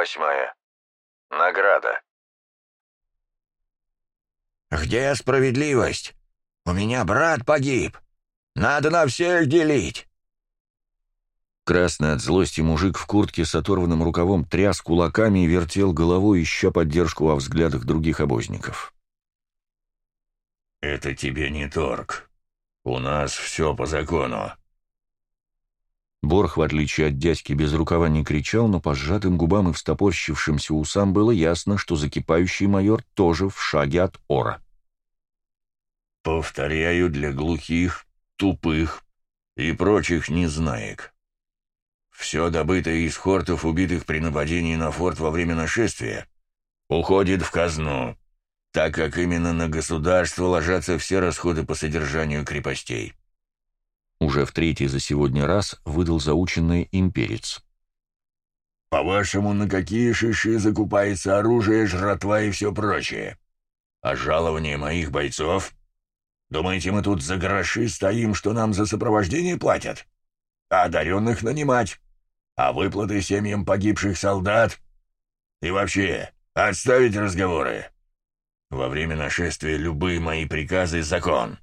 восьмая. Награда. «Где справедливость? У меня брат погиб. Надо на всех делить!» Красный от злости мужик в куртке с оторванным рукавом тряс кулаками и вертел головой, ища поддержку во взглядах других обозников. «Это тебе не торг. У нас все по закону». Борх, в отличие от дядьки, без рукава не кричал, но по сжатым губам и встопорщившимся усам было ясно, что закипающий майор тоже в шаге от ора. «Повторяю для глухих, тупых и прочих незнаек. Все добытое из хортов, убитых при нападении на форт во время нашествия, уходит в казну, так как именно на государство ложатся все расходы по содержанию крепостей. Уже в третий за сегодня раз выдал заученный имперец. «По-вашему, на какие шиши закупается оружие, жратва и все прочее? А жалование моих бойцов? Думаете, мы тут за гроши стоим, что нам за сопровождение платят? А одаренных нанимать? А выплаты семьям погибших солдат? И вообще, отставить разговоры. Во время нашествия любые мои приказы — закон.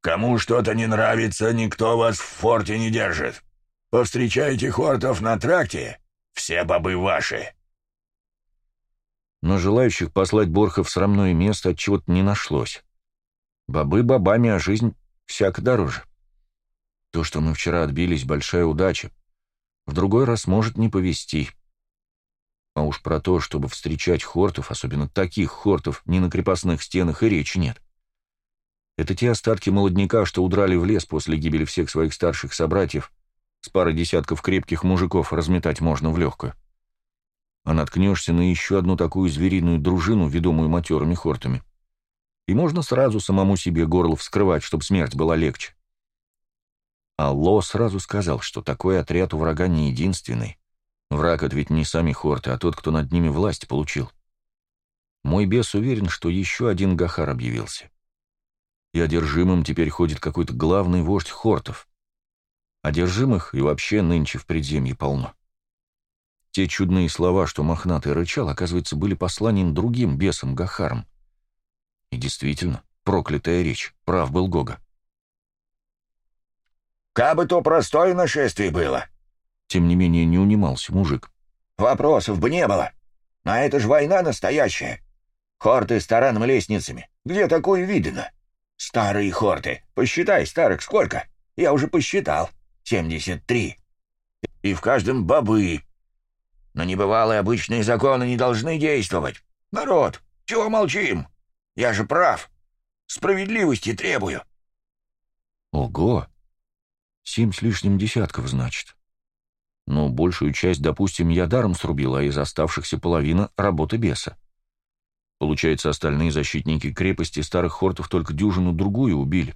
Кому что-то не нравится, никто вас в форте не держит. Повстречаете хортов на тракте — все бобы ваши». Но желающих послать Борха в срамное место от чего-то не нашлось. Бобы бобами, а жизнь всяко дороже. То, что мы вчера отбились, большая удача. В другой раз может не повезти. А уж про то, чтобы встречать хортов, особенно таких хортов, ни на крепостных стенах и речи нет. Это те остатки молодняка, что удрали в лес после гибели всех своих старших собратьев. С парой десятков крепких мужиков разметать можно в легкую. А наткнешься на еще одну такую звериную дружину, ведомую матерыми хортами. И можно сразу самому себе горло вскрывать, чтобы смерть была легче. Алло сразу сказал, что такой отряд у врага не единственный. Враг — это ведь не сами хорты, а тот, кто над ними власть получил. Мой бес уверен, что еще один Гахар объявился и одержимым теперь ходит какой-то главный вождь хортов. Одержимых и вообще нынче в предземье полно. Те чудные слова, что мохнатый рычал, оказывается, были посланием другим бесам Гахарам. И действительно, проклятая речь, прав был Гога. «Кабы то простое нашествие было!» Тем не менее не унимался мужик. «Вопросов бы не было. А это ж война настоящая. Хорты с тараном лестницами. Где такое видно?» Старые хорты. Посчитай, старых, сколько? Я уже посчитал. Семьдесят три. И в каждом бобы. Но небывалые обычные законы не должны действовать. Народ, чего молчим? Я же прав. Справедливости требую. Ого! Семь с лишним десятков, значит. Но большую часть, допустим, я даром срубил, а из оставшихся половина — работа беса. Получается, остальные защитники крепости старых хортов только дюжину-другую убили.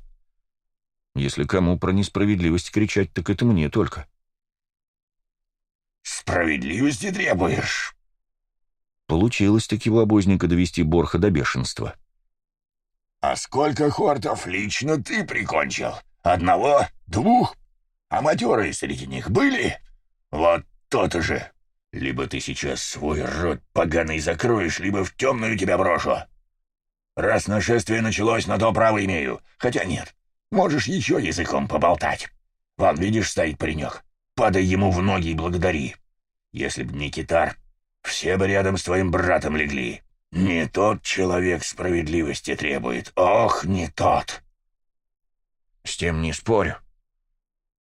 Если кому про несправедливость кричать, так это мне только. «Справедливости требуешь?» Получилось таки у обозника довести Борха до бешенства. «А сколько хортов лично ты прикончил? Одного? Двух? А матерые среди них были? Вот то-то же!» Либо ты сейчас свой рот поганый закроешь, либо в темную тебя брошу. Раз нашествие началось, на то право имею. Хотя нет, можешь еще языком поболтать. Вон, видишь, стоит паренек. Падай ему в ноги и благодари. Если б не китар, все бы рядом с твоим братом легли. Не тот человек справедливости требует. Ох, не тот. С тем не спорю.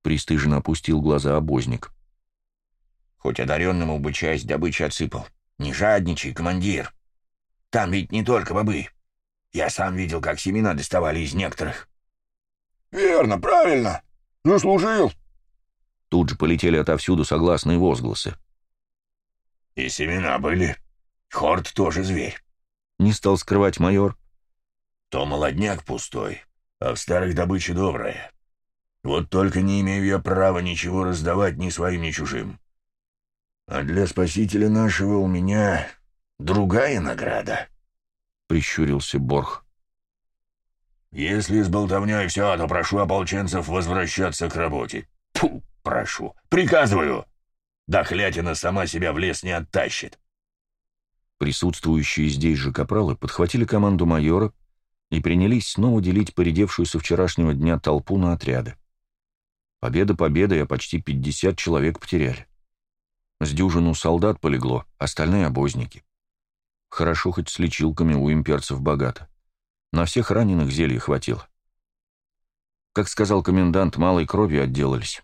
Пристыженно опустил глаза обозник. Хоть одаренному бы часть добычи отсыпал. Не жадничай, командир. Там ведь не только бобы. Я сам видел, как семена доставали из некоторых. «Верно, правильно. Заслужил». Тут же полетели отовсюду согласные возгласы. «И семена были. Хорд тоже зверь». Не стал скрывать майор. «То молодняк пустой, а в старых добыча добрая. Вот только не имею я права ничего раздавать ни своим, ни чужим. А для спасителя нашего у меня другая награда», — прищурился Борх. «Если с болтовней все, то прошу ополченцев возвращаться к работе. Фу, прошу, приказываю. Дохлятина сама себя в лес не оттащит. Присутствующие здесь же капралы подхватили команду майора и принялись снова делить поредевшую со вчерашнего дня толпу на отряды. Победа победой, а почти 50 человек потеряли. С дюжину солдат полегло, остальные обозники. Хорошо хоть с лечилками у имперцев богато. На всех раненых зелья хватило. Как сказал комендант, малой кровью отделались.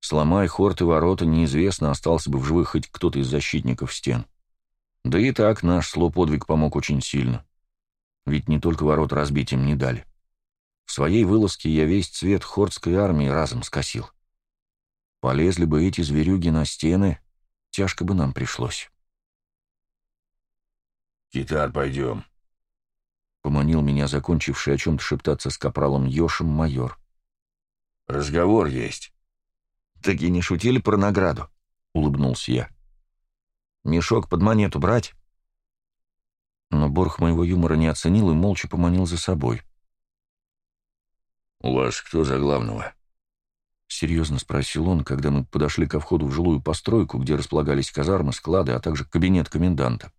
Сломай хорт и ворота, неизвестно, остался бы в живых хоть кто-то из защитников стен. Да и так наш слоподвиг помог очень сильно. Ведь не только ворот разбить им не дали. В своей вылазке я весь цвет хортской армии разом скосил. Полезли бы эти зверюги на стены, тяжко бы нам пришлось. «Китар, пойдем», — поманил меня закончивший о чем-то шептаться с капралом Йошем майор. «Разговор есть». «Так и не шутили про награду?» — улыбнулся я. «Мешок под монету брать?» Но Борх моего юмора не оценил и молча поманил за собой. «У вас кто за главного?» — серьезно спросил он, когда мы подошли ко входу в жилую постройку, где располагались казармы, склады, а также кабинет коменданта.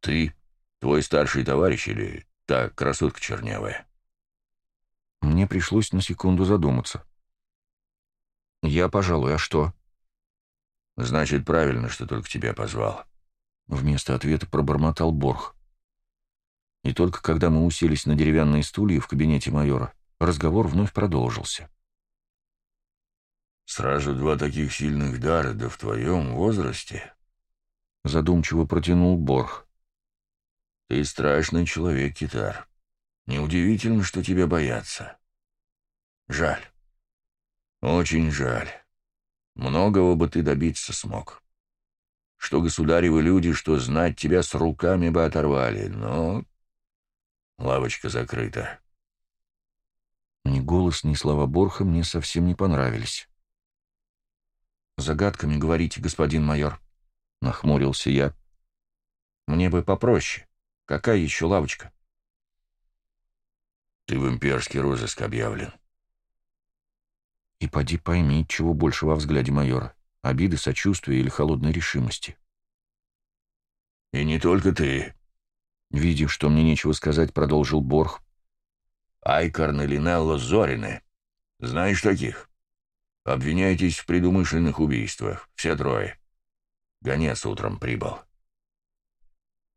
«Ты? Твой старший товарищ или та красотка чернявая?» Мне пришлось на секунду задуматься. «Я, пожалуй, а что?» «Значит, правильно, что только тебя позвал». Вместо ответа пробормотал Борх. И только когда мы уселись на деревянные стулья в кабинете майора, разговор вновь продолжился. «Сразу два таких сильных дара, да в твоем возрасте?» Задумчиво протянул Борх. Ты страшный человек, Китар. Неудивительно, что тебя боятся. Жаль. Очень жаль. Многого бы ты добиться смог. Что государевы люди, что знать тебя с руками бы оторвали, но... Лавочка закрыта. Ни голос, ни слова Борха мне совсем не понравились. «Загадками говорите, господин майор», — нахмурился я. «Мне бы попроще». Какая еще лавочка? Ты в имперский розыск объявлен. И поди пойми, чего больше во взгляде майора. Обиды, сочувствия или холодной решимости. И не только ты. Видя, что мне нечего сказать, продолжил Борх. Айкарн и Линелло Зорины. Знаешь таких? Обвиняетесь в предумышленных убийствах. Все трое. Гонец утром прибыл.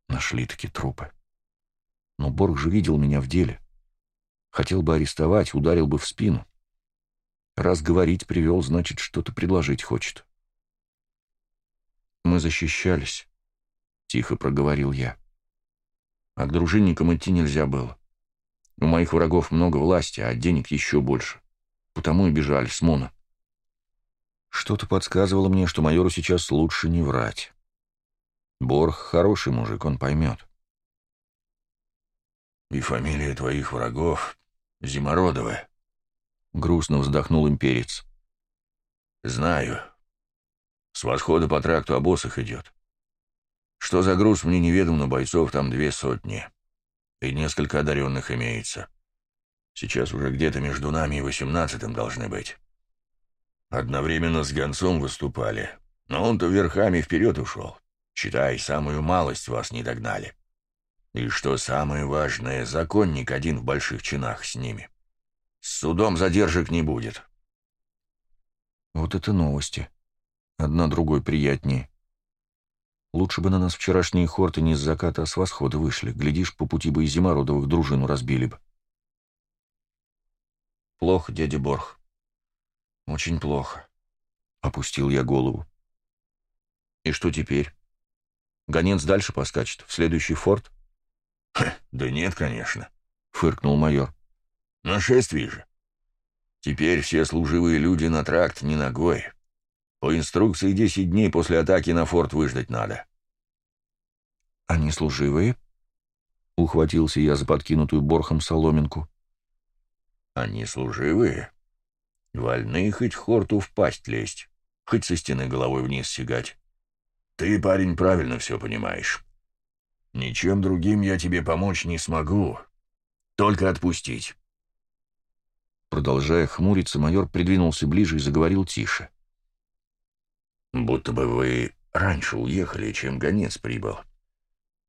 Нашли таки трупы. Но Борг же видел меня в деле. Хотел бы арестовать, ударил бы в спину. Раз говорить привел, значит, что-то предложить хочет. Мы защищались, — тихо проговорил я. А к дружинникам идти нельзя было. У моих врагов много власти, а денег еще больше. Потому и бежали с Муна. Что-то подсказывало мне, что майору сейчас лучше не врать. Борх хороший мужик, он поймет. «И фамилия твоих врагов Зимородовая», — грустно вздохнул имперец. «Знаю. С восхода по тракту обоз их идет. Что за груз, мне неведомо, бойцов там две сотни. И несколько одаренных имеется. Сейчас уже где-то между нами и восемнадцатым должны быть. Одновременно с гонцом выступали, но он-то верхами вперед ушел. Считай, самую малость вас не догнали. И что самое важное, законник один в больших чинах с ними. С судом задержек не будет. Вот это новости. Одна другой приятнее. Лучше бы на нас вчерашние хорты не с заката, а с восхода вышли. Глядишь, по пути бы и Зимородовых дружину разбили бы. Плохо, дядя Борх. Очень плохо. Опустил я голову. И что теперь? Гонец дальше поскачет, в следующий форт? да нет, конечно, фыркнул майор. Нашествие же. Теперь все служивые люди на тракт не ногой. По инструкции десять дней после атаки на форт выждать надо. Они служивые? Ухватился я за подкинутую борхом соломинку. Они служивые? Вольны хоть хорту в пасть лезть, хоть со стены головой вниз сигать. Ты, парень, правильно все понимаешь. Ничем другим я тебе помочь не смогу. Только отпустить. Продолжая хмуриться, майор придвинулся ближе и заговорил тише. «Будто бы вы раньше уехали, чем гонец прибыл.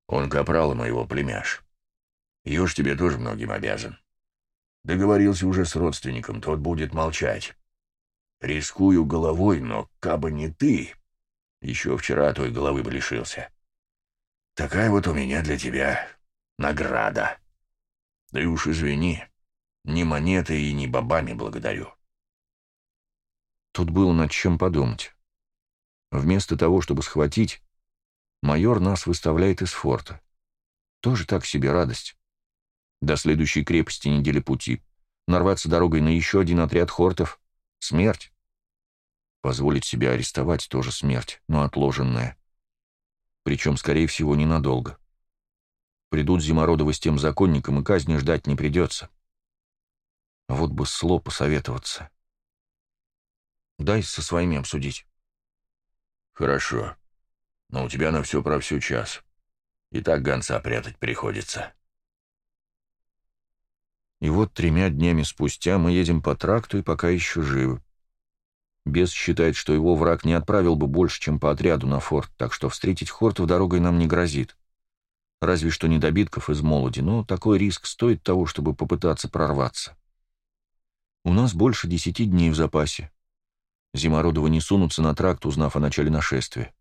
Он капрал моего племяш. Юж тебе тоже многим обязан. Договорился уже с родственником, тот будет молчать. Рискую головой, но кабы не ты, еще вчера той головы бы лишился. Такая вот у меня для тебя награда. Да и уж извини, ни монетой и ни бабами благодарю. Тут было над чем подумать. Вместо того, чтобы схватить, майор нас выставляет из форта. Тоже так себе радость. До следующей крепости недели пути. Нарваться дорогой на еще один отряд хортов — смерть. Позволить себя арестовать — тоже смерть, но отложенная. Причем, скорее всего, ненадолго. Придут Зимородовы с тем законником, и казни ждать не придется. Вот бы сло посоветоваться. Дай со своими обсудить. Хорошо. Но у тебя на все про всю час. И так гонца прятать приходится. И вот тремя днями спустя мы едем по тракту и пока еще живы. Бес считает, что его враг не отправил бы больше, чем по отряду на форт, так что встретить хортов дорогой нам не грозит. Разве что недобитков из молоди, но такой риск стоит того, чтобы попытаться прорваться. У нас больше десяти дней в запасе. Зимородовы не сунутся на тракт, узнав о начале нашествия.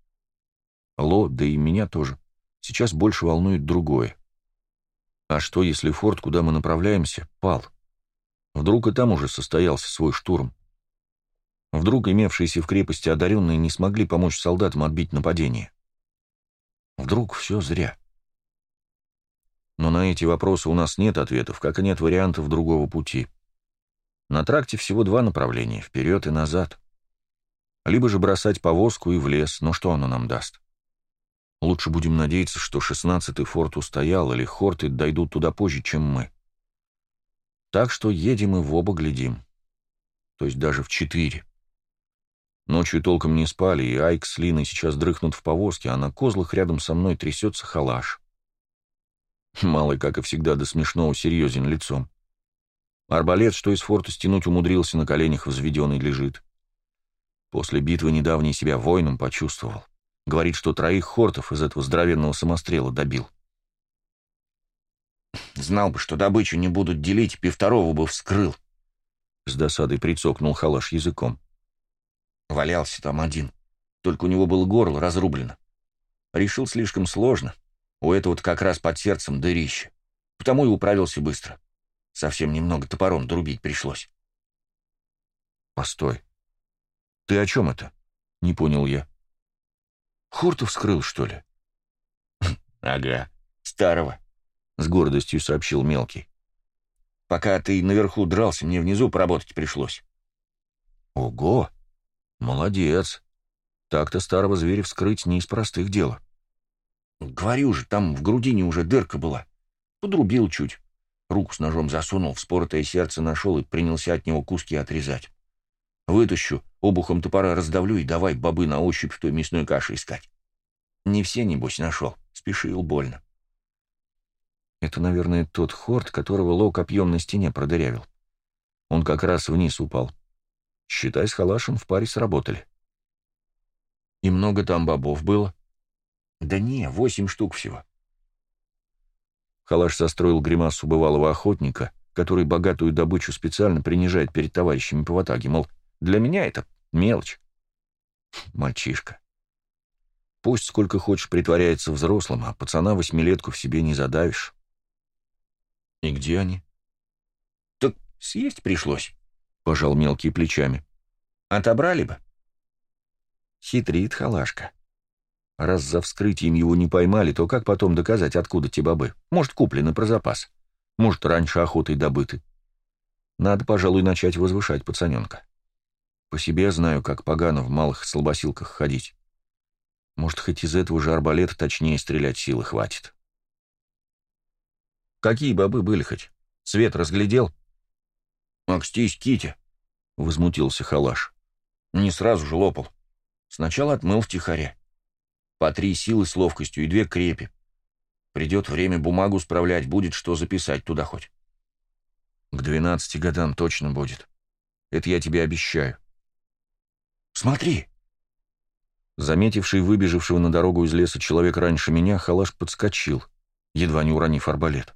Ло, да и меня тоже, сейчас больше волнует другое. А что, если форт, куда мы направляемся, пал? Вдруг и там уже состоялся свой штурм? Вдруг имевшиеся в крепости одаренные не смогли помочь солдатам отбить нападение? Вдруг все зря? Но на эти вопросы у нас нет ответов, как и нет вариантов другого пути. На тракте всего два направления — вперед и назад. Либо же бросать повозку и в лес, но что оно нам даст? Лучше будем надеяться, что шестнадцатый форт устоял, или хорты дойдут туда позже, чем мы. Так что едем и в оба глядим. То есть даже в четыре. Ночью толком не спали, и Айк с Линой сейчас дрыхнут в повозке, а на козлах рядом со мной трясется халаш. Малый, как и всегда, до смешного серьезен лицом. Арбалет, что из форта стянуть умудрился, на коленях взведенный лежит. После битвы недавней себя воином почувствовал. Говорит, что троих хортов из этого здоровенного самострела добил. Знал бы, что добычу не будут делить, пи второго бы вскрыл. С досадой прицокнул халаш языком. Валялся там один. Только у него было горло разрублено. Решил слишком сложно. У этого-то как раз под сердцем дырище. Потому и управился быстро. Совсем немного топором друбить пришлось. Постой. Ты о чем это? Не понял я. Хортов вскрыл, что ли? Ага, старого, с гордостью сообщил мелкий. Пока ты наверху дрался, мне внизу поработать пришлось. Ого! Молодец. Так-то старого зверя вскрыть не из простых дел. Говорю же, там в грудине уже дырка была. Подрубил чуть. Руку с ножом засунул, вспоротое сердце нашел и принялся от него куски отрезать. Вытащу, обухом топора раздавлю и давай бобы на ощупь в той мясной каше искать. Не все, небось, нашел. Спешил больно. Это, наверное, тот хорд, которого Ло копьем на стене продырявил. Он как раз вниз упал. Считай, с халашем в паре сработали. И много там бобов было? Да не, восемь штук всего. Халаш состроил гримасу бывалого охотника, который богатую добычу специально принижает перед товарищами по ватаге, мол, для меня это мелочь. Мальчишка. Пусть сколько хочешь притворяется взрослым, а пацана восьмилетку в себе не задавишь. И где они? Так съесть пришлось, — пожал мелкие плечами. Отобрали бы. Хитрит халашка. Раз за вскрытием его не поймали, то как потом доказать, откуда те бобы? Может, куплены про запас. Может, раньше охотой добыты. Надо, пожалуй, начать возвышать пацаненка. По себе знаю, как погано в малых слабосилках ходить. Может, хоть из этого же арбалета точнее стрелять силы хватит. Какие бобы были хоть? Свет разглядел? «Акстись, Китя!» — возмутился Халаш. «Не сразу же лопал. Сначала отмыл втихаря. По три силы с ловкостью и две крепи. Придет время бумагу справлять, будет что записать туда хоть». «К двенадцати годам точно будет. Это я тебе обещаю». Смотри!» Заметивший выбежавшего на дорогу из леса человек раньше меня, халаш подскочил, едва не уронив арбалет.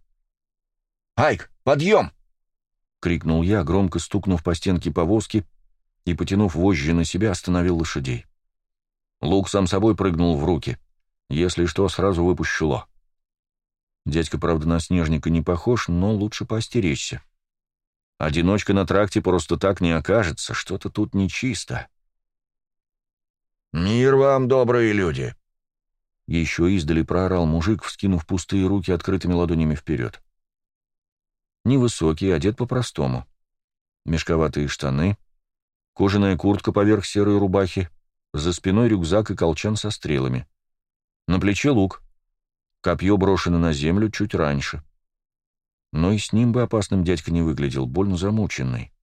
«Айк, подъем!» — крикнул я, громко стукнув по стенке повозки и, потянув вожжи на себя, остановил лошадей. Лук сам собой прыгнул в руки. Если что, сразу выпущу Дядька, правда, на снежника не похож, но лучше поостеречься. Одиночка на тракте просто так не окажется, что-то тут нечисто. «Мир вам, добрые люди!» Еще издали проорал мужик, вскинув пустые руки открытыми ладонями вперед. Невысокий, одет по-простому. Мешковатые штаны, кожаная куртка поверх серой рубахи, за спиной рюкзак и колчан со стрелами. На плече лук. Копье брошено на землю чуть раньше. Но и с ним бы опасным дядька не выглядел, больно замученный.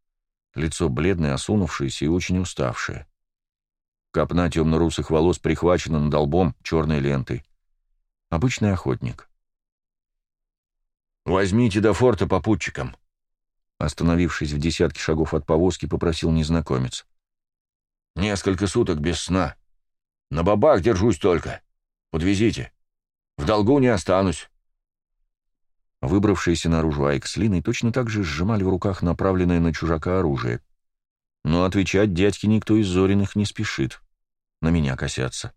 Лицо бледное, осунувшееся и очень уставшее. Копна темно-русых волос прихвачена над долбом черной лентой. Обычный охотник. «Возьмите до форта попутчиком», — остановившись в десятке шагов от повозки, попросил незнакомец. «Несколько суток без сна. На бабах держусь только. Подвезите. В долгу не останусь». Выбравшиеся наружу Айк с Линой точно так же сжимали в руках направленное на чужака оружие. Но отвечать дядьке никто из Зориных не спешит. На меня косятся.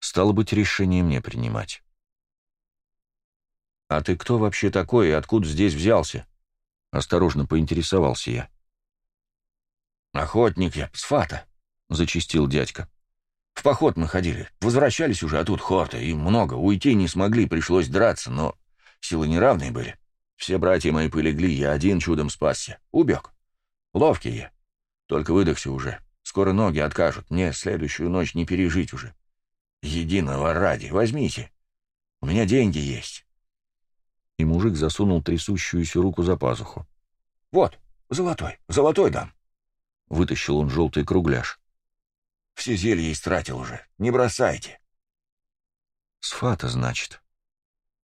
Стало быть, решение мне принимать. «А ты кто вообще такой и откуда здесь взялся?» Осторожно поинтересовался я. «Охотник я, с фата», — зачистил дядька. «В поход мы ходили, возвращались уже, а тут хорта, и много, уйти не смогли, пришлось драться, но силы неравные были. Все братья мои полегли, я один чудом спасся. Убег. Ловкий я. Только выдохся уже. Скоро ноги откажут. Мне следующую ночь не пережить уже. Единого ради. Возьмите. У меня деньги есть. И мужик засунул трясущуюся руку за пазуху. Вот, золотой, золотой дам. Вытащил он желтый кругляш. Все зелья истратил уже. Не бросайте. Сфата, значит.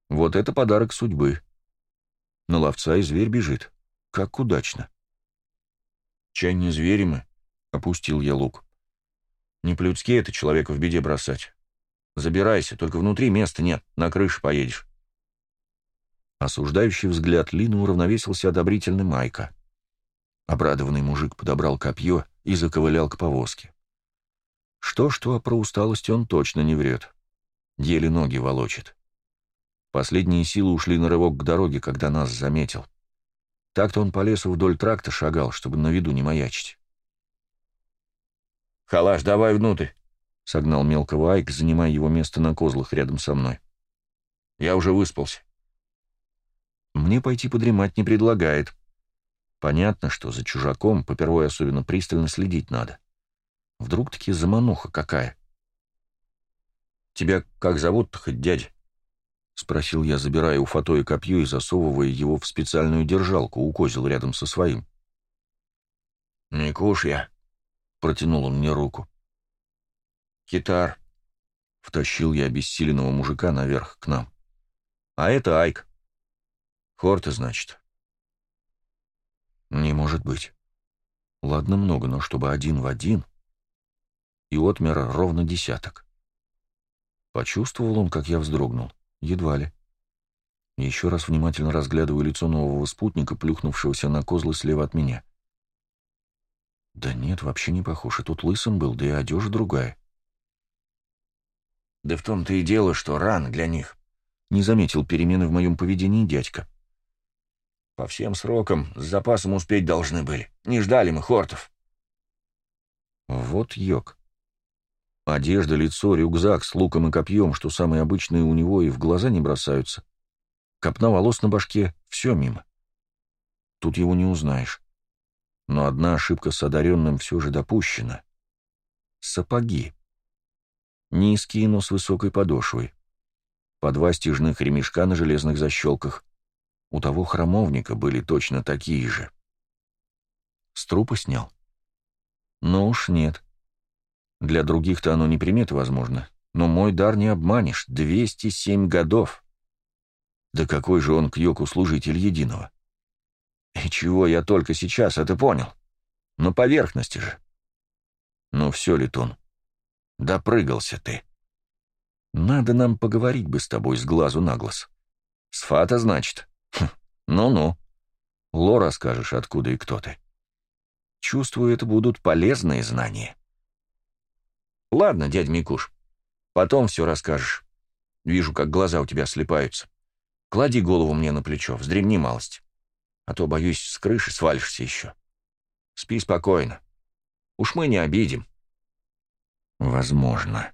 Вот это подарок судьбы. На ловца и зверь бежит. Как удачно. Чай не звери мы, Опустил я лук. Не по-людски это человека в беде бросать. Забирайся, только внутри места нет, на крыше поедешь. Осуждающий взгляд Лины уравновесился одобрительный Майка. Обрадованный мужик подобрал копье и заковылял к повозке. Что-что, а про усталость он точно не врет. Еле ноги волочит. Последние силы ушли на рывок к дороге, когда нас заметил. Так-то он по лесу вдоль тракта шагал, чтобы на виду не маячить. «Халаш, давай внутрь!» — согнал мелкого Айк, занимая его место на козлах рядом со мной. «Я уже выспался». Мне пойти подремать не предлагает. Понятно, что за чужаком попервой особенно пристально следить надо. Вдруг-таки замануха какая. «Тебя как зовут-то хоть, дядя?» — спросил я, забирая у Фатоя копье и засовывая его в специальную держалку у козел рядом со своим. «Не куш я», Протянул он мне руку. «Китар», — втащил я обессиленного мужика наверх к нам. «А это Айк». «Хорта, значит». «Не может быть. Ладно, много, но чтобы один в один...» И отмер ровно десяток. Почувствовал он, как я вздрогнул. Едва ли. Еще раз внимательно разглядываю лицо нового спутника, плюхнувшегося на козлы слева от меня. Да нет, вообще не похож. И тут лысым был, да и одежда другая. Да в том-то и дело, что рано для них. Не заметил перемены в моем поведении дядька. По всем срокам с запасом успеть должны были. Не ждали мы хортов. Вот йог. Одежда, лицо, рюкзак с луком и копьем, что самые обычные у него и в глаза не бросаются. Копна волос на башке — все мимо. Тут его не узнаешь. Но одна ошибка с одаренным все же допущена. Сапоги. Низкие, но с высокой подошвой. По два стяжных ремешка на железных защелках. У того храмовника были точно такие же. С трупа снял? Ну уж нет. Для других-то оно не примет, возможно. Но мой дар не обманешь. 207 годов. Да какой же он к йоку служитель единого? И чего я только сейчас это понял? На поверхности же. Ну все, Летун, Допрыгался ты. Надо нам поговорить бы с тобой с глазу на глаз. С фата, значит? Хм, ну-ну. Ло расскажешь, откуда и кто ты. Чувствую, это будут полезные знания. Ладно, дядь Микуш, потом все расскажешь. Вижу, как глаза у тебя слепаются. Клади голову мне на плечо, вздремни малость. А то, боюсь, с крыши свалишься еще. Спи спокойно. Уж мы не обидим. Возможно.